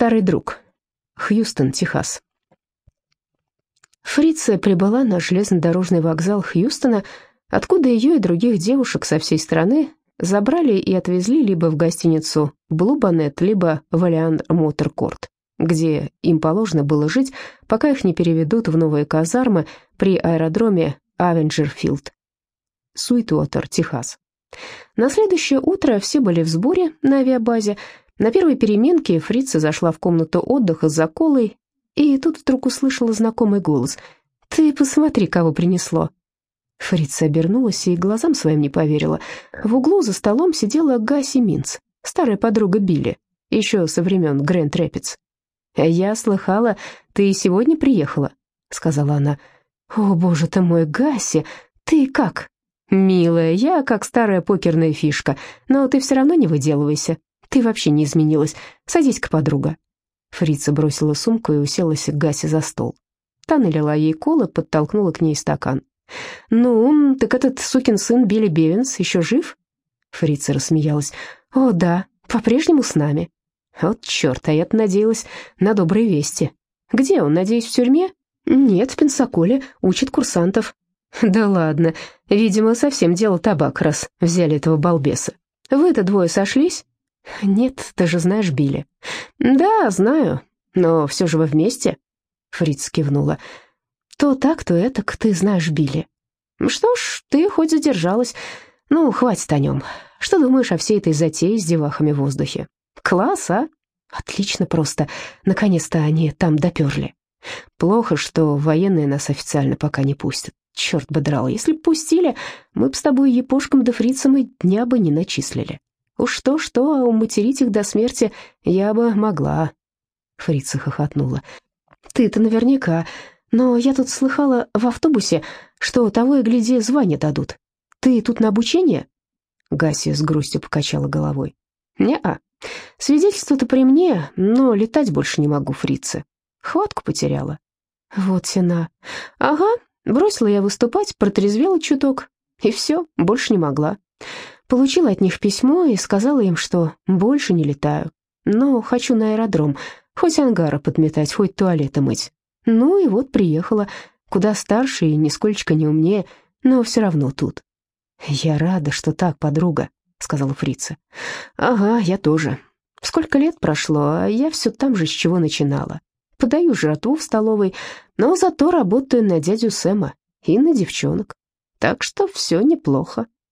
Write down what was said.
старый друг. Хьюстон, Техас. Фрица прибыла на железнодорожный вокзал Хьюстона, откуда ее и других девушек со всей страны забрали и отвезли либо в гостиницу Блубанет, либо в Алиан Моторкорт, где им положено было жить, пока их не переведут в новые казармы при аэродроме Авенджерфилд, Суитуотер, Техас. На следующее утро все были в сборе на авиабазе. На первой переменке Фрица зашла в комнату отдыха за колой, и тут вдруг услышала знакомый голос. «Ты посмотри, кого принесло». Фрица обернулась и глазам своим не поверила. В углу за столом сидела Гаси Минц, старая подруга Билли, еще со времен Грэнд Рэпидс. «Я слыхала, ты сегодня приехала», — сказала она. «О, боже ты мой, Гаси, ты как?» «Милая, я как старая покерная фишка, но ты все равно не выделывайся. Ты вообще не изменилась. Садись-ка, подруга». Фрица бросила сумку и уселась к Гасе за стол. Та налила ей колы, подтолкнула к ней стакан. «Ну, так этот сукин сын Билли Бевинс еще жив?» Фрица рассмеялась. «О, да, по-прежнему с нами». «Вот черт, а я-то надеялась на добрые вести. Где он, надеюсь, в тюрьме?» «Нет, в Пенсаколе, учит курсантов». «Да ладно, видимо, совсем дело табак, раз взяли этого балбеса. Вы-то двое сошлись?» «Нет, ты же знаешь Билли». «Да, знаю, но все же вы вместе?» Фриц кивнула. «То так, то это, ты знаешь Билли». «Что ж, ты хоть задержалась. Ну, хватит о нем. Что думаешь о всей этой затее с девахами в воздухе? Класс, а? Отлично просто. Наконец-то они там доперли. Плохо, что военные нас официально пока не пустят. Черт бы драл, если б пустили, мы б с тобой епошкам да фрицам и дня бы не начислили. Уж что-что, а уматерить их до смерти я бы могла. Фрица хохотнула. Ты-то наверняка, но я тут слыхала в автобусе, что того и гляди звание дадут. Ты тут на обучение? Гасия с грустью покачала головой. Не-а. Свидетельство-то при мне, но летать больше не могу, фрицы. Хватку потеряла. Вот сена. Ага, бросила я выступать, протрезвела чуток. И все, больше не могла. Получила от них письмо и сказала им, что больше не летаю. Но хочу на аэродром, хоть ангары подметать, хоть туалеты мыть. Ну и вот приехала, куда старше и нисколько не умнее, но все равно тут. «Я рада, что так, подруга», — сказала фрица. «Ага, я тоже. Сколько лет прошло, а я все там же, с чего начинала. Подаю жратву в столовой, но зато работаю на дядю Сэма и на девчонок. Так что все неплохо».